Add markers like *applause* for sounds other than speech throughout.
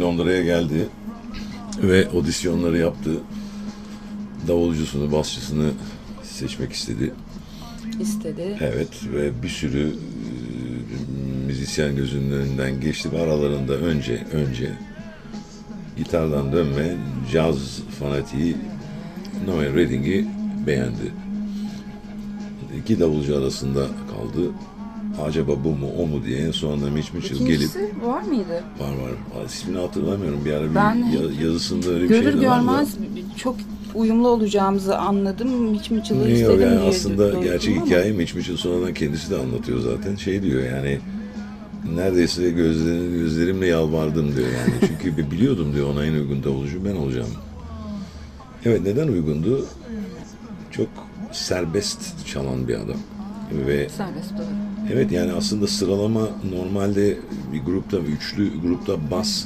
Londra'ya geldi ve audisyonları yaptı. Davulcusunu, basçısını seçmek istedi. istedi. Evet ve bir sürü e, müzisyen gözünün önünden geçti ve aralarında önce önce gitardan dönme caz fanatiği Noel Redding'i beğendi. İki davulcu arasında kaldı. Acaba bu mu o mu diye en sonunda Mitch Mitchell gelip İkincisi var mıydı? var var ismini hatırlamıyorum bir ara bir Ben ya- yazısında öyle bir Görür şey de vardı. görmez çok uyumlu olacağımızı anladım. Hiç Ne istedim yok yani diye aslında duydum gerçek ama hikaye Mitch Mitchell sonradan kendisi de anlatıyor zaten. Şey diyor yani neredeyse gözlerim, gözlerimle yalvardım diyor yani. *laughs* Çünkü biliyordum diyor ona en uygun davulcu ben olacağım. Evet neden uygundu? Çok serbest çalan bir adam. Ve Serbest doğru. Evet yani aslında sıralama normalde bir grupta üçlü grupta bas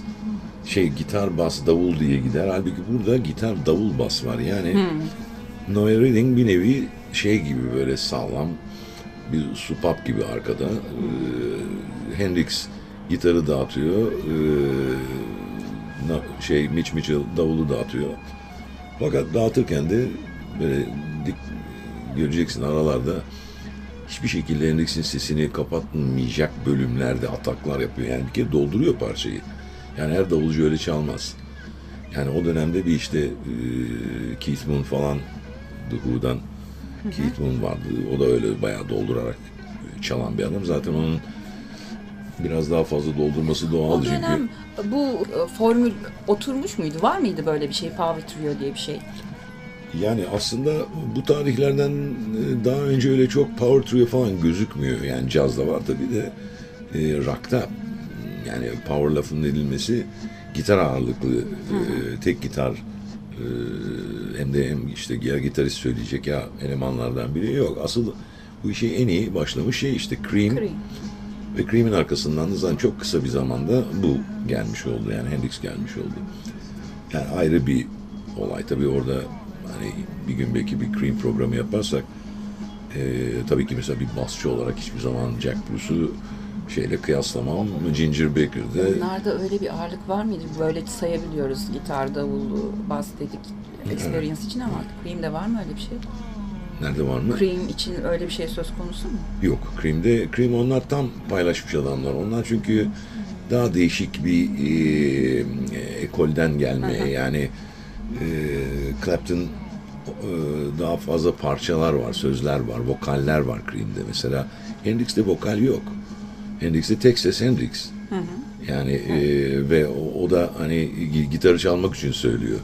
şey gitar bas davul diye gider. Halbuki burada gitar davul bas var. Yani Noel Redding bir nevi şey gibi böyle sağlam bir supap gibi arkada. Ee, Hendrix gitarı dağıtıyor. Ee, şey Mitch Mitchell davulu dağıtıyor. Fakat dağıtırken de böyle dik göreceksin aralarda hiçbir şekilde Hendrix'in sesini kapatmayacak bölümlerde ataklar yapıyor. Yani bir kere dolduruyor parçayı. Yani her davulcu öyle çalmaz. Yani o dönemde bir işte e, Keith Moon falan The Who'dan Keith Moon vardı. O da öyle bayağı doldurarak çalan bir adam. Zaten onun biraz daha fazla doldurması O doğal çünkü. dönem bu e, formül oturmuş muydu? Var mıydı böyle bir şey? Power Trio diye bir şey. Yani aslında bu tarihlerden e, daha önce öyle çok power trio falan gözükmüyor. Yani cazda var tabii de e, rock'ta yani power lafının edilmesi gitar ağırlıklı e, tek gitar e, hem de hem işte ya gitarist söyleyecek ya elemanlardan biri yok. Asıl bu işe en iyi başlamış şey işte Cream. Cream. Ve Cream'in arkasından da zaten çok kısa bir zamanda bu gelmiş oldu. Yani Hendrix gelmiş oldu. Yani ayrı bir olay. Tabii orada hani bir gün belki bir Cream programı yaparsak e, tabii ki mesela bir basçı olarak hiçbir zaman Jack Bruce'u şeyle kıyaslamam. Ginger Baker'de Bunlarda öyle bir ağırlık var mıydı? Böyle sayabiliyoruz. Gitar, davullu, bas dedik. Experience için ama Cream'de var mı öyle bir şey? nerede var mı? Cream için öyle bir şey söz konusu mu? Yok. Cream'de Cream onlar tam paylaşmış adamlar. Onlar çünkü daha değişik bir e, ekolden gelme. Yani e, Clapton e, daha fazla parçalar var, sözler var, vokaller var Cream'de. Mesela Hendrix'te vokal yok. Hendrix'te tek ses Hendrix. Yani e, ve o, o da hani gi- gitarı çalmak için söylüyor.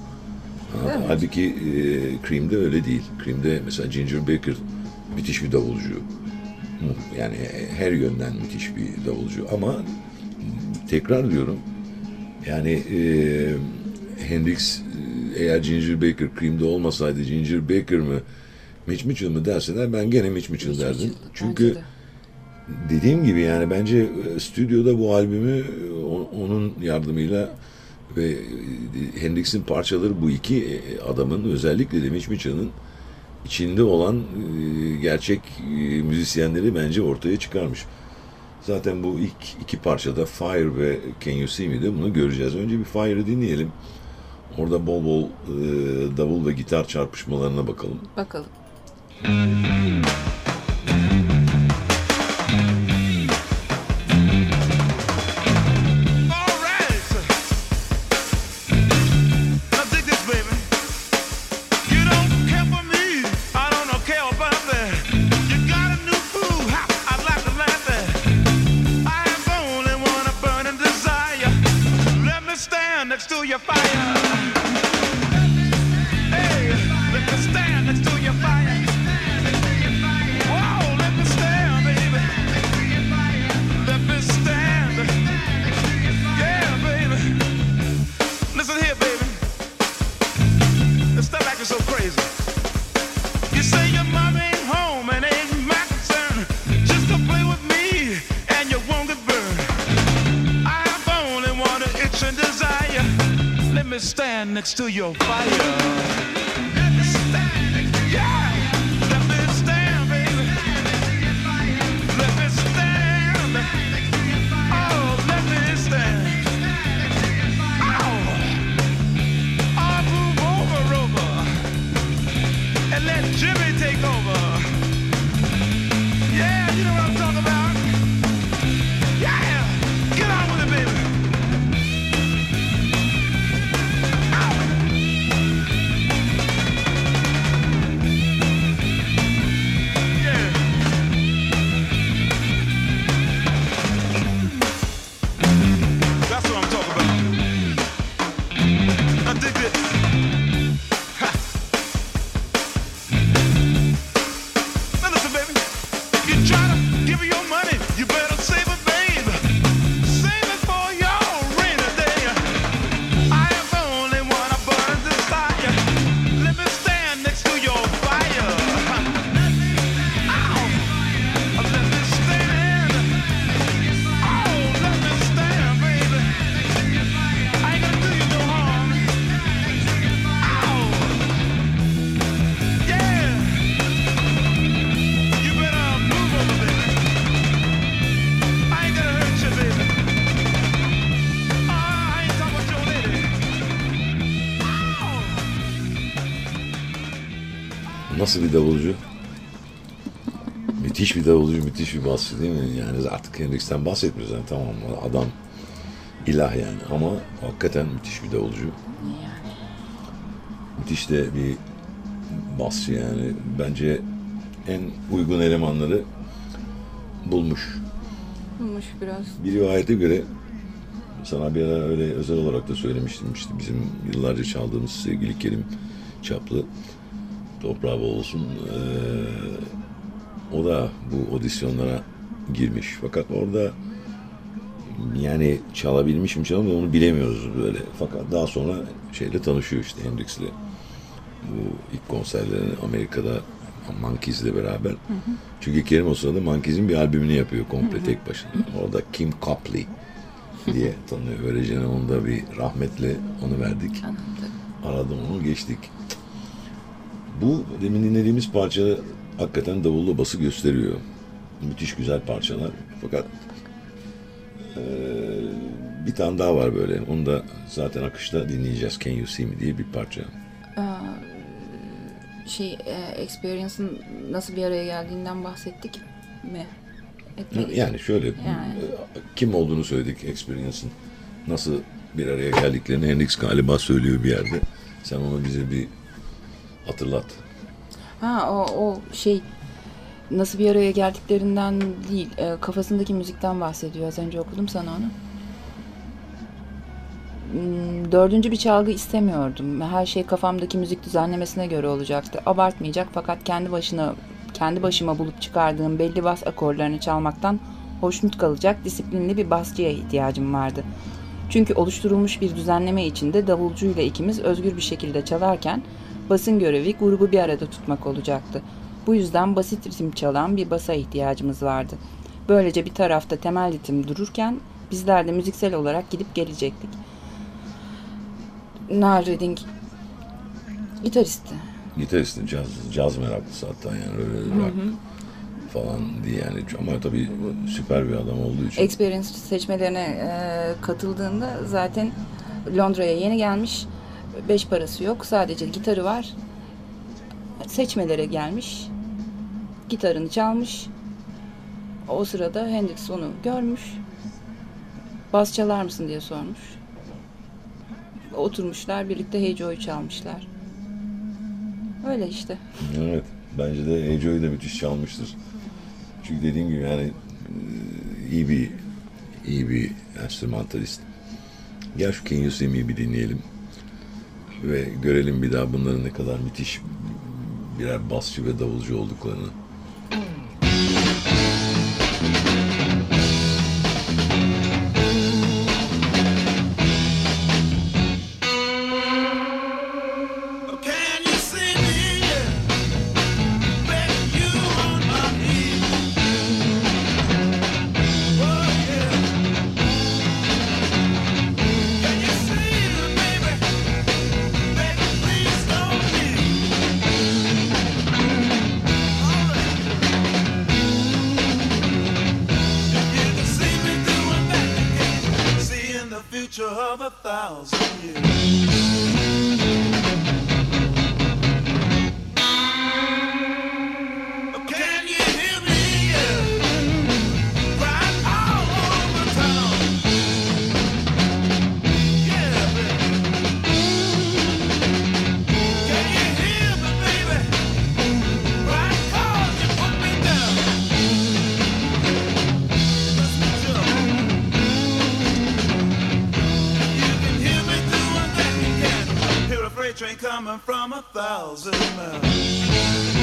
Ha, Evet. Halbuki e, Cream'de öyle değil. Cream'de mesela Ginger Baker müthiş bir davulcu. Yani her yönden müthiş bir davulcu. Ama tekrar diyorum yani e, Hendrix eğer Ginger Baker Cream'de olmasaydı Ginger Baker mı Mitch Mitchell mı derseler ben gene Mitch Mitchell Mitch derdim. Mitchell, Çünkü de. dediğim gibi yani bence e, stüdyoda bu albümü e, onun yardımıyla ve e, Hendrix'in parçaları bu iki adamın özellikle de Mitch Mitchell'ın içinde olan gerçek müzisyenleri bence ortaya çıkarmış. Zaten bu ilk iki parçada Fire ve Can You See Me'de bunu göreceğiz. Önce bir Fire'ı dinleyelim. Orada bol bol e, davul ve gitar çarpışmalarına bakalım. Bakalım. Let me stand next to your fire. Nasıl bir davulcu? Müthiş bir davulcu, müthiş bir basçı değil mi? Yani artık Hendrix'ten bahsetmiyoruz. Yani tamam adam ilah yani ama hakikaten müthiş bir davulcu. Yani. Müthiş de bir basçı yani. Bence en uygun elemanları bulmuş. Bulmuş biraz. Bir rivayete göre sana bir ara öyle özel olarak da söylemiştim işte bizim yıllarca çaldığımız sevgili Kerim Çaplı toprağı bol olsun eee, o da bu audisyonlara girmiş fakat orada yani çalabilmiş mi çalamamış onu bilemiyoruz böyle fakat daha sonra şeyle tanışıyor işte Hendrix'le bu ilk konserlerini Amerika'da Monkeys'le beraber. Çünkü Kerim o sırada Monkeys'in bir albümünü yapıyor komple tek başına. Orada Kim Copley diye tanıyor. Böylece onu da bir rahmetle onu verdik. Anladım. Aradım onu geçtik. Bu demin dinlediğimiz parça hakikaten davullu bası gösteriyor. Müthiş güzel parçalar. Fakat eee, bir tane daha var böyle. Onu da zaten akışta dinleyeceğiz. Can You See Me diye bir parça. Şey, e, Experience'ın nasıl bir araya geldiğinden bahsettik mi? Etmedik. Yani şöyle Yani. kim olduğunu söyledik Experience'ın. Nasıl bir araya geldiklerini Hendrix galiba söylüyor bir yerde. Sen onu bize bir hatırlat. Ha o, o şey nasıl bir araya geldiklerinden değil e, kafasındaki müzikten bahsediyor. Az önce okudum sana onu. Hmm, Dördüncü bir çalgı istemiyordum. Her şey kafamdaki müzik düzenlemesine göre olacaktı. Abartmayacak fakat kendi başına kendi başıma bulup çıkardığım belli bas akorlarını çalmaktan hoşnut kalacak disiplinli bir basçıya ihtiyacım vardı. Çünkü oluşturulmuş bir düzenleme içinde davulcuyla ikimiz özgür bir şekilde çalarken basın görevi grubu bir arada tutmak olacaktı. Bu yüzden basit ritim çalan bir basa ihtiyacımız vardı. Böylece bir tarafta temel ritim dururken bizler de müziksel olarak gidip gelecektik. Nile Redding gitaristi. Gitaristi, caz, caz meraklısı hatta yani öyle rock falan diye yani. Ama tabii süper bir adam olduğu için. Experience seçmelerine e, katıldığında zaten Londra'ya yeni gelmiş. Beş parası yok. Sadece gitarı var. Seçmelere gelmiş. Gitarını çalmış. O sırada Hendrix onu görmüş. Bas çalar mısın diye sormuş. Oturmuşlar birlikte Hey Joe'yu çalmışlar. Öyle işte. Evet. Bence de Hey Joe'yu da müthiş çalmıştır. Çünkü dediğim gibi yani e, iyi bir iyi bir enstrümantalist. Gel şu Can You See Me'yi bir dinleyelim. Ve görelim bir daha bunların ne kadar müthiş birer basçı ve davulcu olduklarını. Train coming from a thousand miles.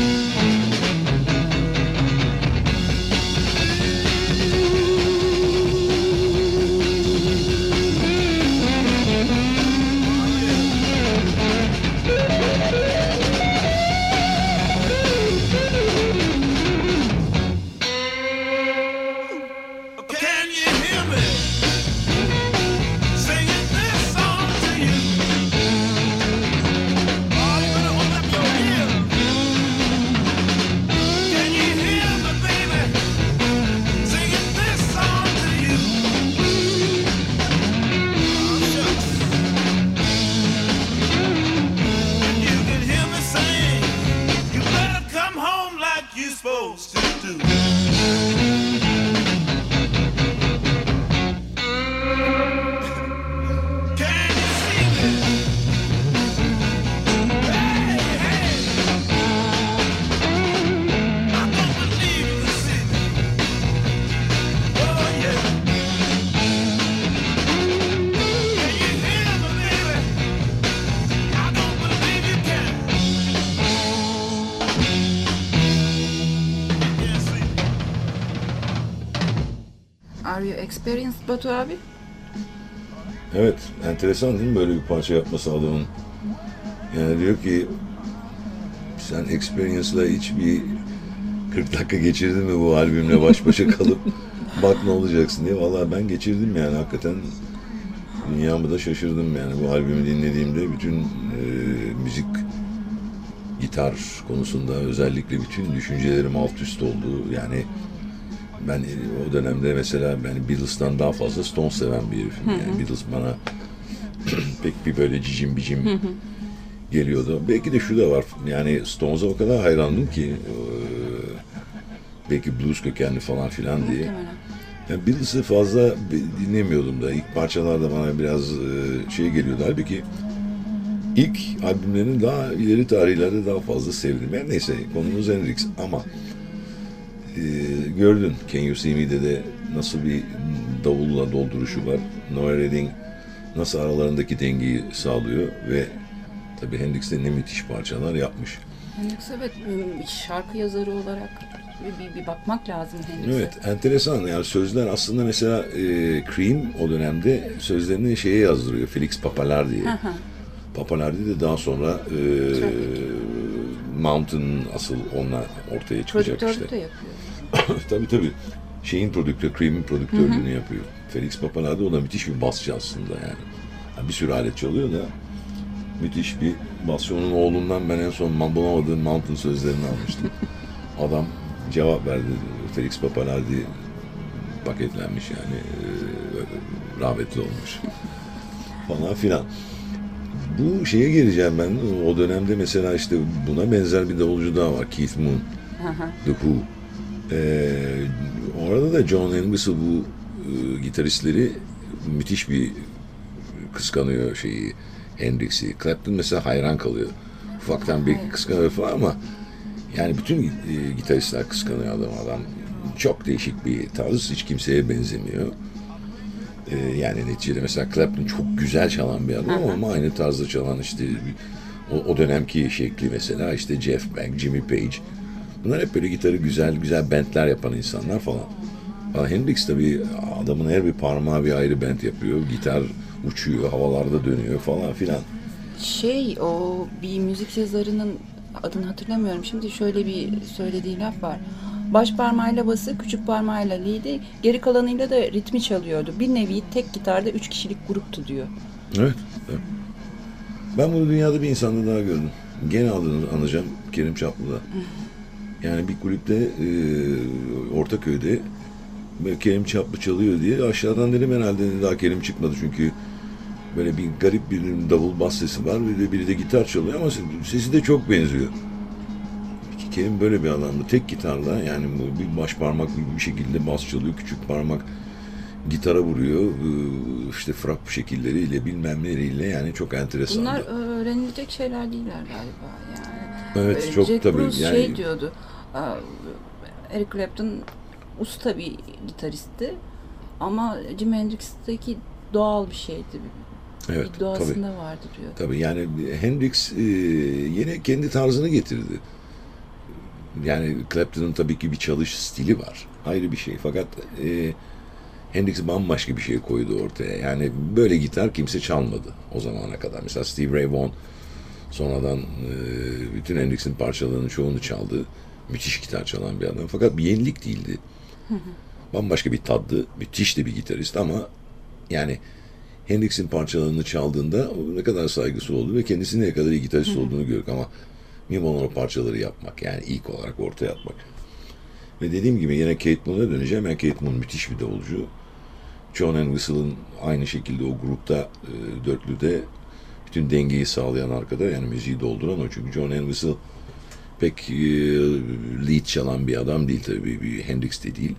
Experience Batu abi. Evet, enteresan değil mi böyle bir parça yapması adamın? Yani diyor ki sen Experience'la hiç bir 40 dakika geçirdin mi bu albümle baş başa *laughs* kalıp bak ne olacaksın diye. Vallahi ben geçirdim yani hakikaten dünyamı da şaşırdım yani bu albümü dinlediğimde bütün e, müzik gitar konusunda özellikle bütün düşüncelerim alt üst oldu. Yani ben e, o dönemde mesela ben Beatles'tan daha fazla Stones seven bir herifim. Yani Beatles bana *clears throat* pek bir böyle cicim bicim geliyordu. Belki de şu da var. Yani Stones'a o kadar hayrandım ki e, belki blues kökenli falan filan diye. Yani Beatles'ı fazla dinlemiyordum da. İlk parçalarda bana biraz e, şey geliyordu. Halbuki ilk albümlerini daha ileri tarihlerde daha fazla sevdim. Yani neyse konumuz Hendrix ama e, gördün Can You See Me'de de nasıl bir davulla dolduruşu var. Noel Redding nasıl aralarındaki dengeyi sağlıyor ve tabii Hendrix de ne müthiş parçalar yapmış. Hendrix evet ım, şarkı yazarı olarak bir, bir, bakmak lazım Hendrix'e. Evet, enteresan. Yani sözler aslında mesela e, Cream o dönemde sözlerini şeye yazdırıyor. Felix Papalardi'ye. Papalardi de daha sonra e, Mountain asıl onunla ortaya çıkacak Prodüktörlük işte. de yapıyor. *laughs* tabii tabii. Şeyin prodüktör, Cream'in prodüktörlüğünü yapıyor. Felix Papalardi o da müthiş bir basçı aslında yani. Yani bir sürü alet çalıyor da müthiş bir basçı. Onun oğlundan ben en son ma- bulamadığım Mountain sözlerini almıştım. *laughs* Adam cevap verdi. Felix Papalardi paketlenmiş yani. Ee, rahmetli olmuş. Falan filan. Bu şeye geleceğim ben. O dönemde mesela işte buna benzer bir davulcu daha var. Keith Moon. The Who. Ee, orada da John Entwistle bu e, gitaristleri müthiş bir kıskanıyor şeyi Hendrix'i. Clapton mesela hayran kalıyor. Ufaktan bir kıskanıyor falan ama yani bütün e, gitaristler kıskanıyor adam. Adam çok değişik bir tarz. Hiç kimseye benzemiyor. Ee, yani neticede mesela Clapton çok güzel çalan bir adam ama aynı tarzda çalan işte o, o dönemki şekli mesela işte Jeff Beck, Jimmy Page. Bunlar hep böyle gitarı güzel güzel bentler yapan insanlar falan. Ama Hendrix tabii adamın her bir parmağı bir ayrı bent yapıyor. Gitar uçuyor, havalarda dönüyor falan filan. Şey o bir müzik yazarının adını hatırlamıyorum. Şimdi şöyle bir söylediği laf var. Baş parmağıyla bası, küçük parmağıyla lead'i, geri kalanıyla da ritmi çalıyordu. Bir nevi tek gitarda üç kişilik gruptu diyor. Evet. Ben bunu dünyada bir insanda daha gördüm. Gene adını anacağım Kerim Çaplı'da. Yani bir kulüpte e, Ortaköy'de Kerim Çaplı çalıyor diye aşağıdan dedim herhalde daha Kerim çıkmadı çünkü böyle bir garip bir davul bas sesi var bir de biri de gitar çalıyor ama sesi de çok benziyor. Kerim böyle bir adamdı. Tek gitarla yani bu bir baş parmak bir şekilde bas çalıyor. Küçük parmak gitara vuruyor. Ee, işte frap şekilleriyle bilmem neleriyle yani çok enteresan. Bunlar öğrenilecek şeyler değiller galiba yani. Evet Ee, çok Jack tabii Bruce yani şey diyordu. "Aa, Eric Clapton usta bir gitaristti ama Jimi Hendrix'teki doğal bir şeydi. evet bir tabii. doğasında vardı diyor. Tabii yani Hendrix e, yine kendi tarzını getirdi. Yani Clapton'ın tabii ki bir çalış stili var. Ayrı bir şey. Fakat e, Hendrix bambaşka bir şey koydu ortaya. Yani böyle gitar kimse çalmadı o zamana kadar. Mesela Steve Ray Vaughan sonradan e, bütün Hendrix'in parçalarının çoğunu çaldı. Müthiş gitar çalan bir adam. Fakat bir yenilik değildi. Bambaşka bir taddı. Müthiş de bir gitarist ama yani Hendrix'in parçalarını çaldığında ne kadar saygısı oldu ve kendisine ne kadar iyi gitarist olduğunu gördük ama mühim parçaları yapmak yani ilk olarak ortaya atmak. Ve dediğim gibi yine Kate Moon'a döneceğim. Yani Kate Moon müthiş bir davulcu. John Entwistle'ın aynı şekilde o grupta e, dörtlüde bütün dengeyi sağlayan arkada yani müziği dolduran o. Çünkü John Entwistle pek e, lead çalan bir adam değil tabii. Bir Hendrix de değil.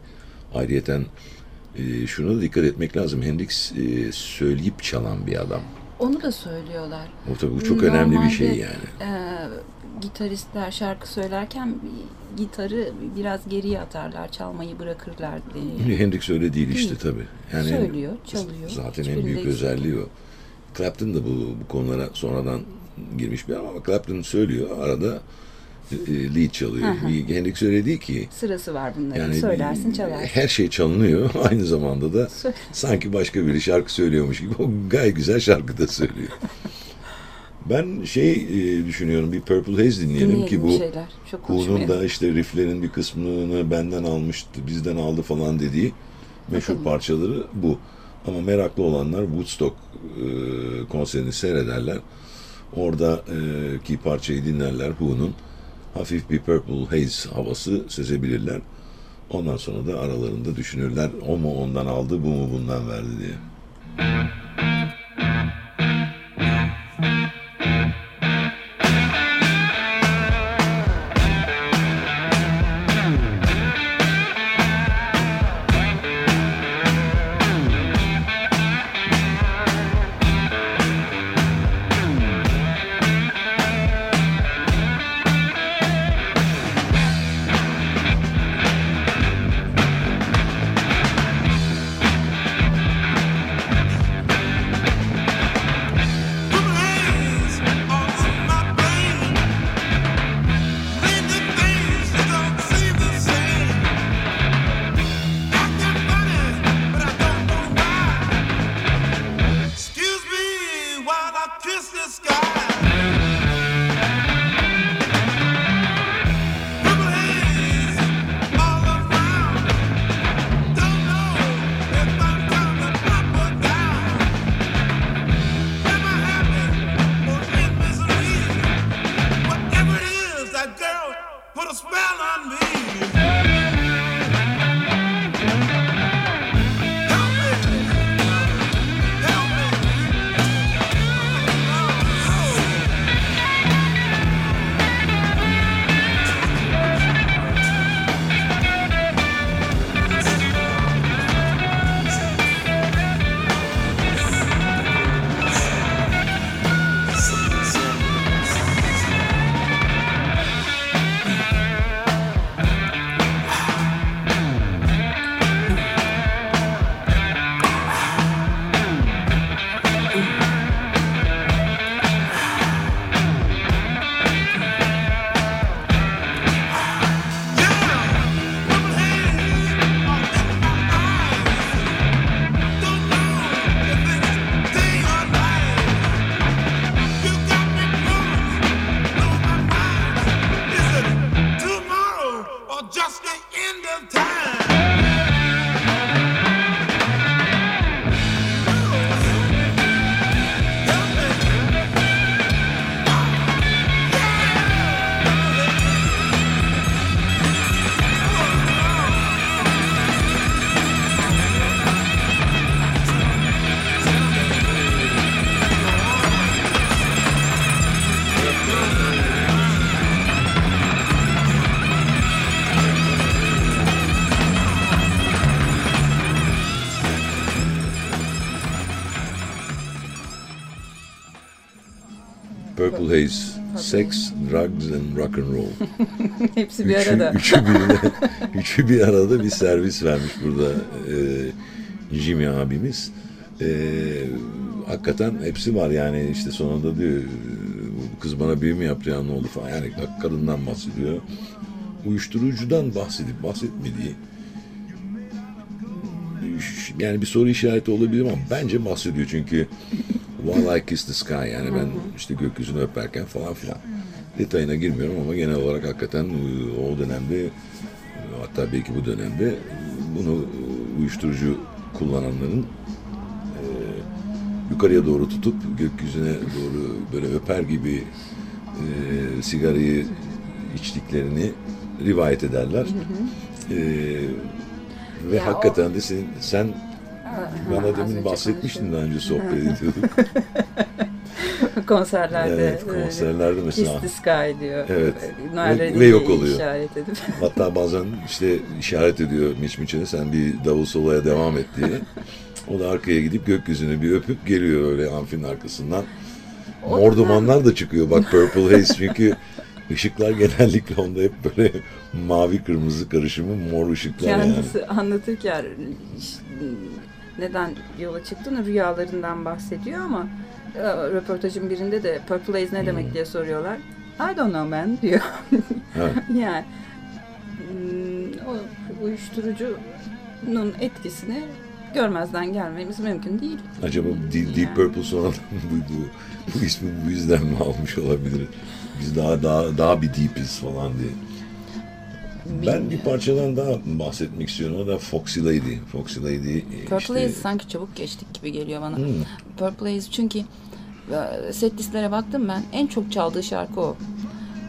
Ayrıyeten e, şuna da dikkat etmek lazım. Hendrix e, söyleyip çalan bir adam. Onu da söylüyorlar. O tabii bu çok önemli bir şey Normalde, yani. e, gitaristler şarkı söylerken gitarı biraz geriye atarlar, çalmayı bırakırlar. E, Hendrix öyle değil işte Değil. tabii. Yani Söylüyor, çalıyor. Zaten en büyük özelliği o. Clapton da bu, bu konulara sonradan girmiş bir ama Clapton söylüyor. Arada e, lead çalıyor. Hendrix öyle değil ki. Sırası var bunların. Yani Söylersin çalarsın. Her şey çalınıyor. *laughs* Aynı zamanda da Söyle. sanki başka biri şarkı söylüyormuş gibi. O gayet güzel şarkı da söylüyor. Ben şey e, düşünüyorum bir Purple Haze dinleyelim Dinleyelim ki bu konuşmayalım. da işte rifflerin bir kısmını benden almıştı, bizden aldı falan dediği meşhur Bakalım. parçaları bu. Ama meraklı olanlar Woodstock e, konserini seyrederler. Orada e, ki parçayı dinlerler Who'nun hafif bir Purple Haze havası sezebilirler. Ondan sonra da aralarında düşünürler o mu ondan aldı bu mu bundan verdi diye. Purple Haze, Sex, Drugs and Rock and Roll. *laughs* Hepsi bir Üçü, arada. üçü, birine, *laughs* üçü bir arada bir servis vermiş burada e, Jimmy abimiz. E, hakikaten hepsi var yani işte sonunda diyor kız bana bir mi yaptı ya ne oldu falan yani kadından bahsediyor. Uyuşturucudan bahsedip bahsetmediği yani bir soru işareti olabilir ama bence bahsediyor çünkü While I Kiss the Sky. Yani ben işte gökyüzünü öperken falan filan. Detayına girmiyorum ama genel olarak hakikaten e, o dönemde hatta belki bu dönemde bunu uyuşturucu kullananların e, yukarıya doğru tutup gökyüzüne doğru böyle öper gibi e, sigarayı içtiklerini rivayet ederler. E, ve Ya hakikaten de sen, sen bana demin bahsetmiştin daha önce sohbet ediyorduk. *laughs* konserlerde. Evet, konserlerde mesela. Kiss the Sky diyor. Evet. Noel Ve- ve yok oluyor. işaret edip. *laughs* Hatta bazen işte işaret ediyor Mitch Mitchell'e sen bir davul soloya devam et diye. O da arkaya gidip gökyüzünü bir öpüp geliyor öyle amfinin arkasından. Mor dumanlar da çıkıyor bak Purple Haze çünkü ışıklar genellikle onda hep böyle mavi kırmızı karışımı mor ışıklar yani. Kendisi anlatırken iş- neden yola çıktığını rüyalarından bahsediyor ama e, röportajın birinde de Purple Haze ne Hmm. demek diye soruyorlar. I don't know man *laughs* diyor. Evet. yani hmm, o uyuşturucunun etkisini görmezden gelmemiz mümkün değil. Acaba Deep, Deep Purple sonradan bu, bu, bu ismi bu yüzden mi almış olabilir? Biz daha daha daha bir deepiz falan diye. Ben bir parçadan daha bahsetmek istiyorum. O da Foxy Lady. Foxy Lady Purple işte, Haze sanki çabuk geçtik gibi geliyor bana. Purple Haze çünkü e, set listelere baktım ben en çok çaldığı şarkı o.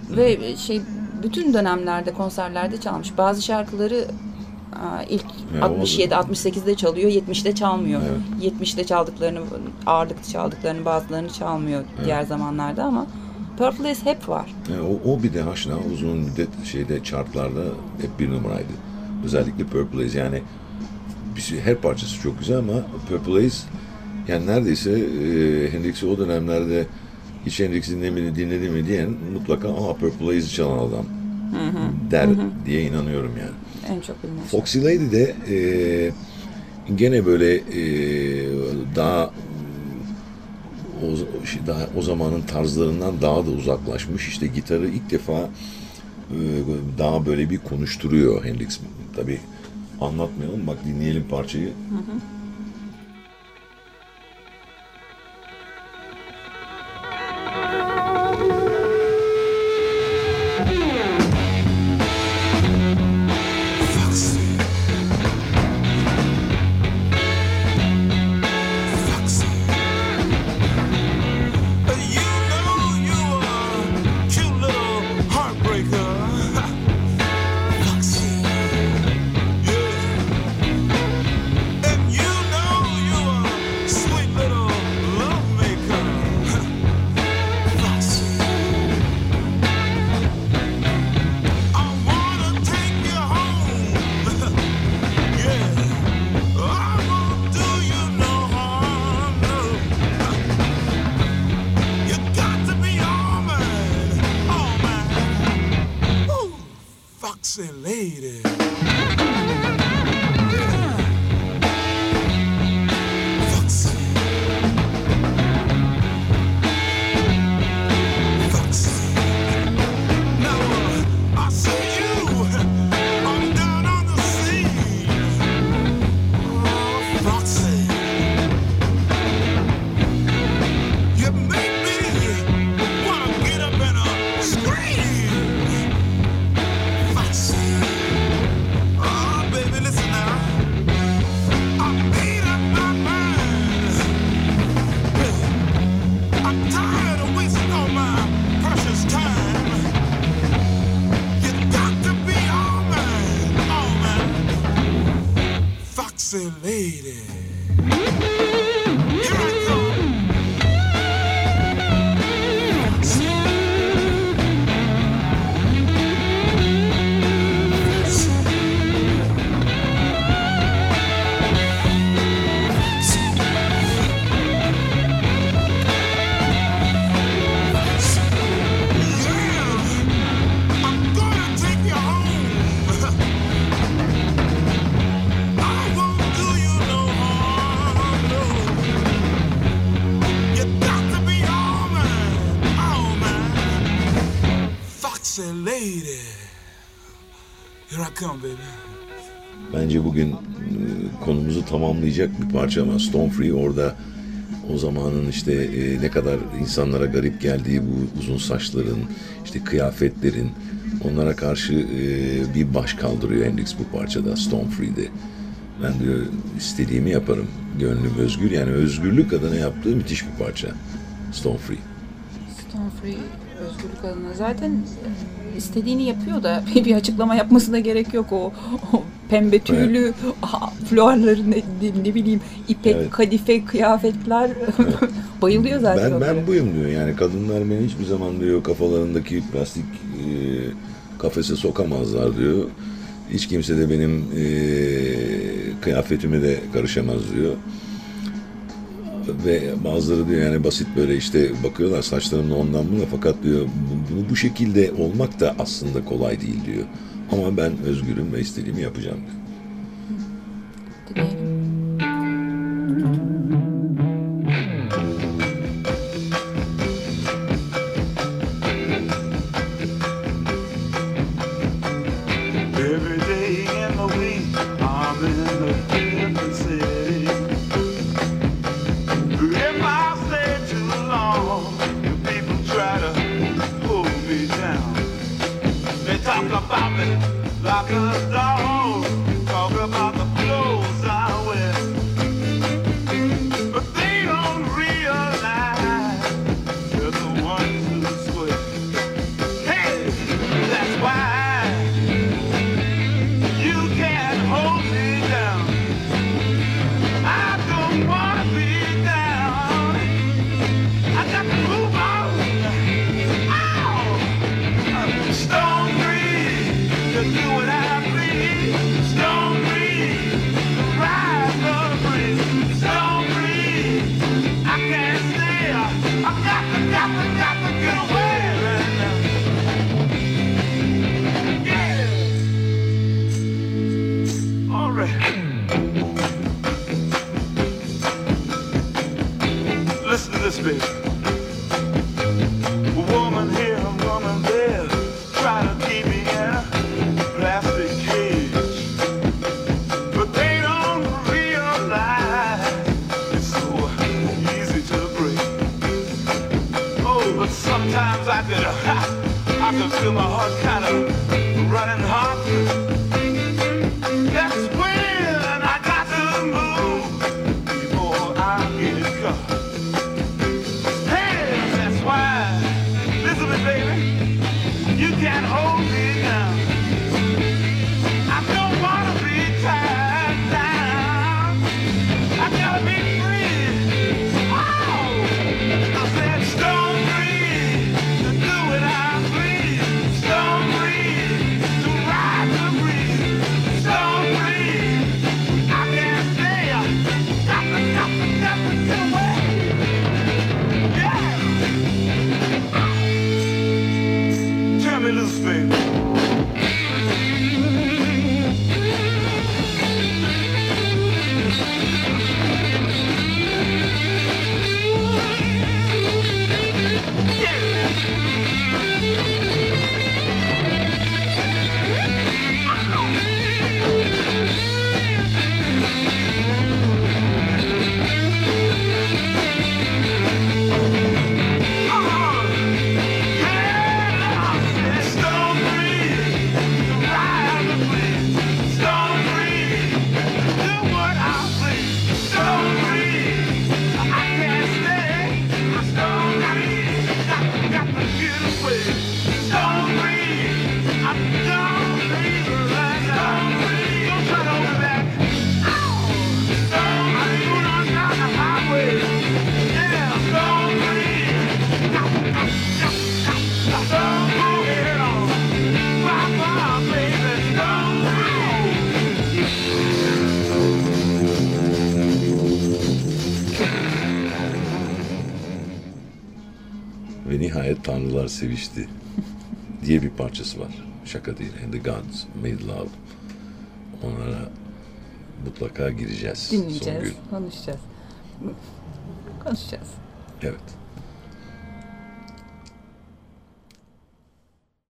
Ve şey bütün dönemlerde konserlerde çalmış. Bazı şarkıları aa, ilk Ya, o da- 67 68'de çalıyor, 70'de çalmıyor. Evet. 70'de çaldıklarını ağırlıklı çaldıklarını bazılarını çalmıyor diğer zamanlarda ama Purple Haze hep var. Yani o, o bir de haşna uzun müddet şeyde chartlarda hep bir numaraydı. Özellikle Purple Haze yani bir şey- her parçası çok güzel ama Purple Haze yani neredeyse e, Hendrix'i o dönemlerde hiç Hendrix dinlemedi, dinledi mi diyen mutlaka aa Purple Haze'i çalan adam der diye inanıyorum yani. En çok bilinen. Foxy Lady de e, gene böyle e, daha o, şey, daha o zamanın tarzlarından daha da uzaklaşmış. İşte gitarı ilk defa e, daha böyle bir konuşturuyor Hendrix. Tabi anlatmayalım bak dinleyelim parçayı. You Foxy lady. Bir parça ama Stone Free orada o zamanın işte e, ne kadar insanlara garip geldiği bu uzun saçların, işte kıyafetlerin onlara karşı e, bir baş kaldırıyor Hendrix bu parçada Stone Free'de. Ben diyor istediğimi yaparım. Gönlüm özgür yani özgürlük adına yaptığı müthiş bir parça Stone Free. Stone Free özgürlük adına zaten istediğini yapıyor da *laughs* bir açıklama yapmasına gerek yok o, o pembe tüylü *laughs* aha, fularları ne, ne bileyim ipek Evet. kadife kıyafetler *laughs* bayılıyor zaten Ben ben buyum diyor. Yani kadınlar beni hiçbir zaman diyor kafalarındaki plastik e, kafese sokamazlar diyor. Hiç kimse de benim e, kıyafetime de karışamaz diyor. Ve bazıları diyor yani basit böyle işte bakıyorlar saçlarımla ondan buna fakat diyor bu, bu, bu şekilde olmak da aslında kolay değil diyor. Ama ben özgürüm ve istediğimi yapacağım I'm sevişti diye bir parçası var. Şaka değil. And the Gods Made Love. Onlara mutlaka gireceğiz. Dinleyeceğiz, konuşacağız. Konuşacağız. Evet.